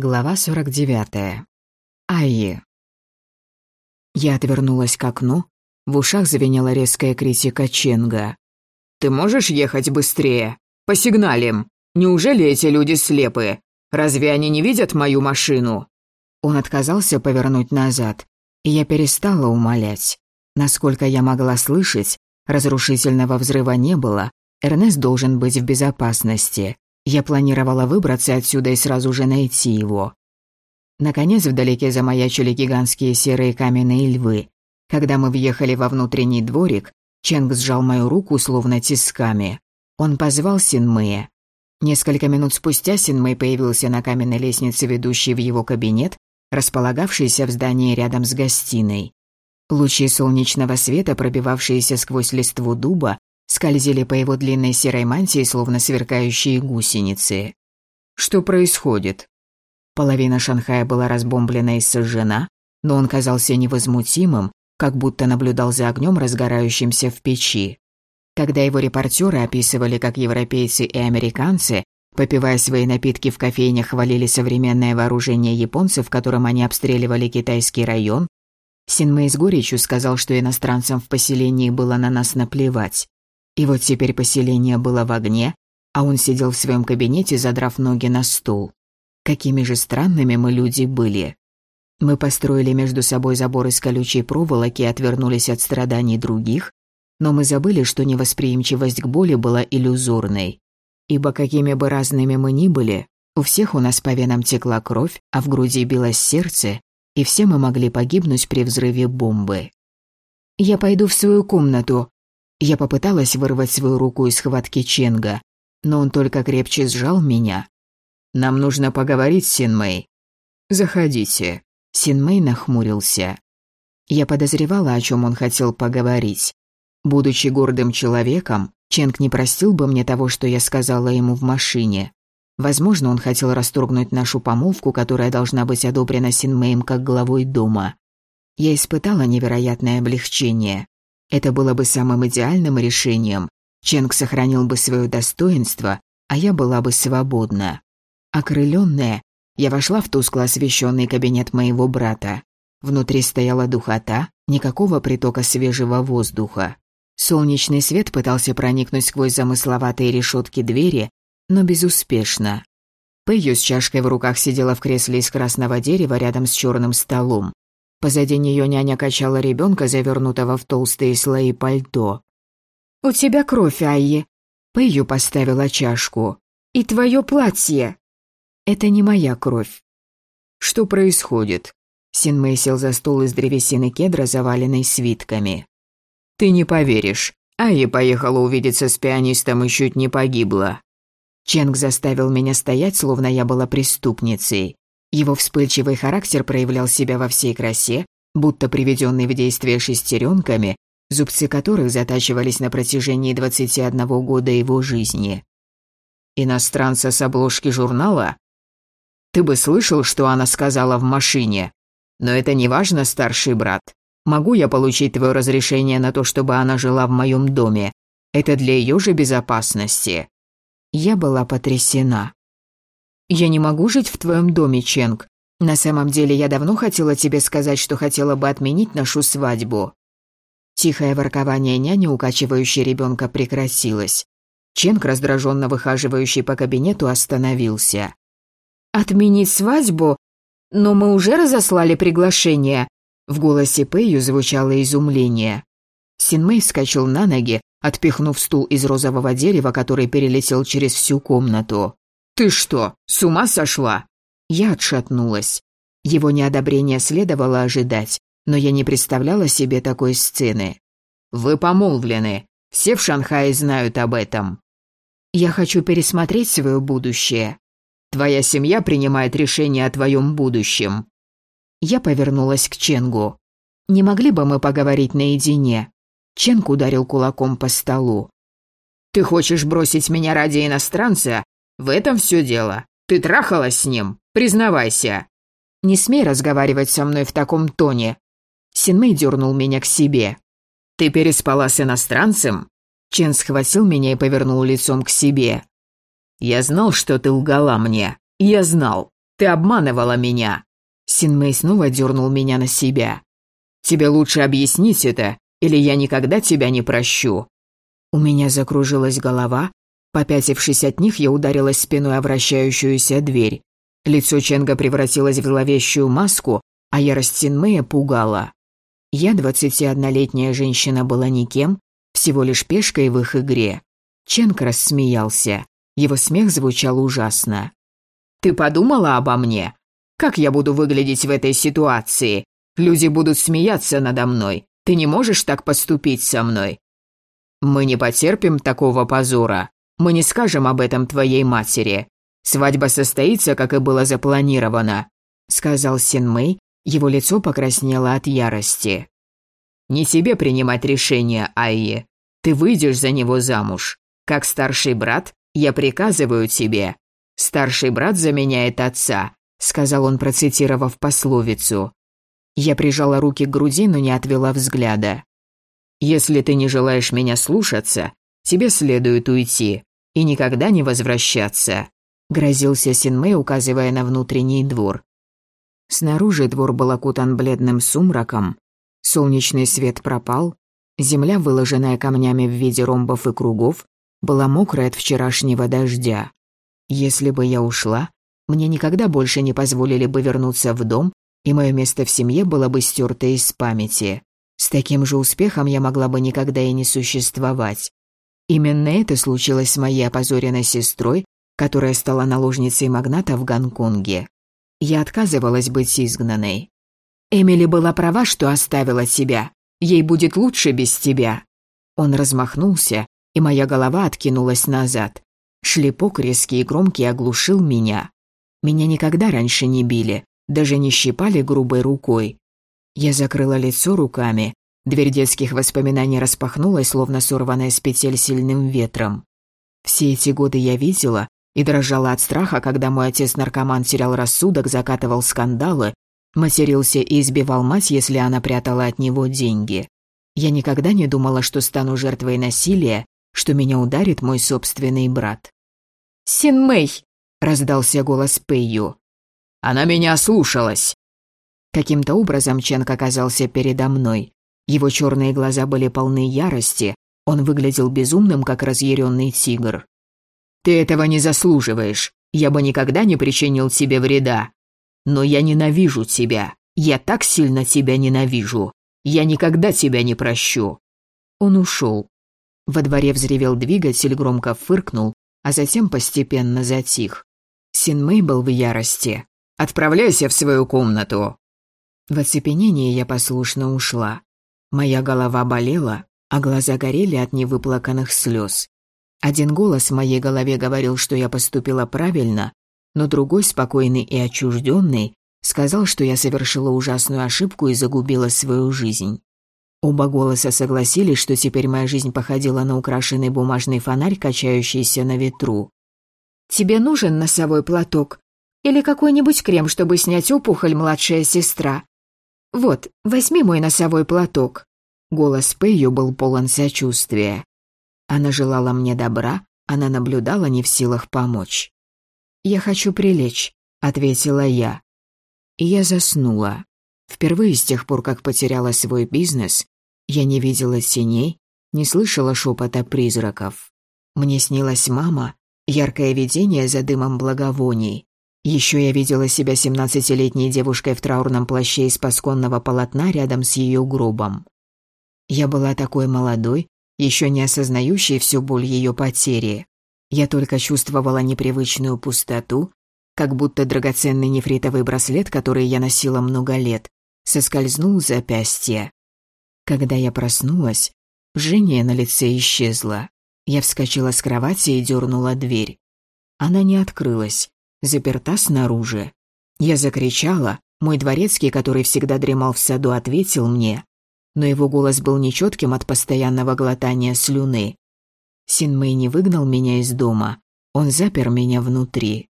Глава 49. Айи. Я отвернулась к окну, в ушах звенела резкая критика Ченга. «Ты можешь ехать быстрее? Посигналим! Неужели эти люди слепы? Разве они не видят мою машину?» Он отказался повернуть назад, и я перестала умолять. Насколько я могла слышать, разрушительного взрыва не было, Эрнест должен быть в безопасности. Я планировала выбраться отсюда и сразу же найти его. Наконец вдалеке замаячили гигантские серые каменные львы. Когда мы въехали во внутренний дворик, Ченг сжал мою руку словно тисками. Он позвал Синмэя. Несколько минут спустя Синмэй появился на каменной лестнице, ведущей в его кабинет, располагавшийся в здании рядом с гостиной. Лучи солнечного света, пробивавшиеся сквозь листву дуба, скользили по его длинной серой мантии, словно сверкающие гусеницы. Что происходит? Половина Шанхая была разбомблена и сожжена, но он казался невозмутимым, как будто наблюдал за огнем, разгорающимся в печи. Когда его репортеры описывали, как европейцы и американцы, попивая свои напитки в кофейнях, хвалили современное вооружение японцев, которым они обстреливали китайский район, Синмэй с горечью сказал, что иностранцам в поселении было на нас наплевать. И вот теперь поселение было в огне, а он сидел в своем кабинете, задрав ноги на стул. Какими же странными мы люди были. Мы построили между собой забор из колючей проволоки и отвернулись от страданий других, но мы забыли, что невосприимчивость к боли была иллюзорной. Ибо какими бы разными мы ни были, у всех у нас по венам текла кровь, а в груди билось сердце, и все мы могли погибнуть при взрыве бомбы. «Я пойду в свою комнату», я попыталась вырвать свою руку из схватки Ченга, но он только крепче сжал меня. «Нам нужно поговорить, Синмэй». «Заходите». Синмэй нахмурился. Я подозревала, о чем он хотел поговорить. Будучи гордым человеком, Ченг не простил бы мне того, что я сказала ему в машине. Возможно, он хотел расторгнуть нашу помолвку, которая должна быть одобрена Синмэем как главой дома. Я испытала невероятное облегчение. Это было бы самым идеальным решением. Ченг сохранил бы свое достоинство, а я была бы свободна. Окрыленная, я вошла в тускло освещенный кабинет моего брата. Внутри стояла духота, никакого притока свежего воздуха. Солнечный свет пытался проникнуть сквозь замысловатые решетки двери, но безуспешно. Пэйю с чашкой в руках сидела в кресле из красного дерева рядом с черным столом. Позади нее няня качала ребенка, завернутого в толстые слои пальто. «У тебя кровь, Айи!» Пэйю поставила чашку. «И твое платье!» «Это не моя кровь». «Что происходит?» Синмэй сел за стол из древесины кедра, заваленной свитками. «Ты не поверишь. Айи поехала увидеться с пианистом и чуть не погибла». Ченг заставил меня стоять, словно я была преступницей. Его вспыльчивый характер проявлял себя во всей красе, будто приведенный в действие шестеренками, зубцы которых затачивались на протяжении 21 года его жизни. Иностранца с обложки журнала? Ты бы слышал, что она сказала в машине. Но это не важно, старший брат. Могу я получить твое разрешение на то, чтобы она жила в моем доме? Это для ее же безопасности. Я была потрясена. «Я не могу жить в твоем доме, Ченг. На самом деле я давно хотела тебе сказать, что хотела бы отменить нашу свадьбу». Тихое воркование няни, укачивающей ребенка, прекратилось. Ченг, раздраженно выхаживающий по кабинету, остановился. «Отменить свадьбу? Но мы уже разослали приглашение». В голосе Пэйю звучало изумление. Синмэй вскочил на ноги, отпихнув стул из розового дерева, который перелетел через всю комнату. «Ты что, с ума сошла?» Я отшатнулась. Его неодобрение следовало ожидать, но я не представляла себе такой сцены. «Вы помолвлены. Все в Шанхае знают об этом». «Я хочу пересмотреть свое будущее». «Твоя семья принимает решение о твоем будущем». Я повернулась к Ченгу. «Не могли бы мы поговорить наедине?» Ченг ударил кулаком по столу. «Ты хочешь бросить меня ради иностранца, в этом все дело. Ты трахалась с ним? Признавайся. Не смей разговаривать со мной в таком тоне. Синмэй дернул меня к себе. Ты переспала с иностранцем? Чен схватил меня и повернул лицом к себе. Я знал, что ты лгала мне. Я знал. Ты обманывала меня!» Синмэй снова дернул меня на себя. «Тебе лучше объяснить это, или я никогда тебя не прощу». У меня закружилась голова. Попятившись от них, я ударилась спиной о вращающуюся дверь. Лицо Ченга превратилось в зловещую маску, а ярость Синмэя пугала. Я, 21-летняя женщина, была никем, всего лишь пешкой в их игре. Ченг рассмеялся. Его смех звучал ужасно. «Ты подумала обо мне? Как я буду выглядеть в этой ситуации? Люди будут смеяться надо мной. Ты не можешь так поступить со мной. Мы не потерпим такого позора. Мы не скажем об этом твоей матери. Свадьба состоится, как и было запланировано», — сказал Син Мэй. Его лицо покраснело от ярости. «Не тебе принимать решение, Айи. Ты выйдешь за него замуж. Как старший брат, я приказываю тебе. Старший брат заменяет отца», — сказал он, процитировав пословицу. Я прижала руки к груди, но не отвела взгляда. «Если ты не желаешь меня слушаться, тебе следует уйти и никогда не возвращаться», — грозился Синмэй, указывая на внутренний двор. Снаружи двор был окутан бледным сумраком, солнечный свет пропал, земля, выложенная камнями в виде ромбов и кругов, была мокрая от вчерашнего дождя. Если бы я ушла, мне никогда больше не позволили бы вернуться в дом, и мое место в семье было бы стерто из памяти. С таким же успехом я могла бы никогда и не существовать. Именно это случилось с моей опозоренной сестрой, которая стала наложницей магната в Гонконге. Я отказывалась быть изгнанной. Эмили была права, что оставила тебя. Ей будет лучше без тебя. Он размахнулся, и моя голова откинулась назад. Шлепок резкий и громкий оглушил меня. Меня никогда раньше не били, даже не щипали грубой рукой. Я закрыла лицо руками. Дверь детских воспоминаний распахнулась, словно сорванная с петель сильным ветром. Все эти годы я видела и дрожала от страха, когда мой отец-наркоман терял рассудок, закатывал скандалы, матерился и избивал мать, если она прятала от него деньги. Я никогда не думала, что стану жертвой насилия, что меня ударит мой собственный брат. «Син Мэй!» — раздался голос Пэйю. «Она меня слушалась!» Каким-то образом Ченк оказался передо мной. Его черные глаза были полны ярости, он выглядел безумным, как разъяренный тигр. «Ты этого не заслуживаешь. Я бы никогда не причинил тебе вреда. Но я ненавижу тебя. Я так сильно тебя ненавижу. Я никогда тебя не прощу». Он ушел. Во дворе взревел двигатель, громко фыркнул, а затем постепенно затих. Син Мэй был в ярости. «Отправляйся в свою комнату!» В оцепенении я послушно ушла. Моя голова болела, а глаза горели от невыплаканных слез. Один голос в моей голове говорил, что я поступила правильно, но другой, спокойный и отчужденный, сказал, что я совершила ужасную ошибку и загубила свою жизнь. Оба голоса согласились, что теперь моя жизнь походила на украшенный бумажный фонарь, качающийся на ветру. «Тебе нужен носовой платок? Или какой-нибудь крем, чтобы снять опухоль, младшая сестра?» «Вот, возьми мой носовой платок». Голос Пэйю был полон сочувствия. Она желала мне добра, она наблюдала не в силах помочь. «Я хочу прилечь», — ответила я. И я заснула. Впервые с тех пор, как потеряла свой бизнес, я не видела теней, не слышала шепота призраков. Мне снилась мама, яркое видение за дымом благовоний. Еще я видела себя семнадцатилетней девушкой в траурном плаще из пасконного полотна рядом с ее гробом. Я была такой молодой, еще не осознающей всю боль ее потери. Я только чувствовала непривычную пустоту, как будто драгоценный нефритовый браслет, который я носила много лет, соскользнул с запястья. Когда я проснулась, жжение на лице исчезло. Я вскочила с кровати и дернула дверь. Она не открылась, заперта снаружи. Я закричала, мой дворецкий, который всегда дремал в саду, ответил мне, но его голос был нечетким от постоянного глотания слюны. Синмэй не выгнал меня из дома, он запер меня внутри.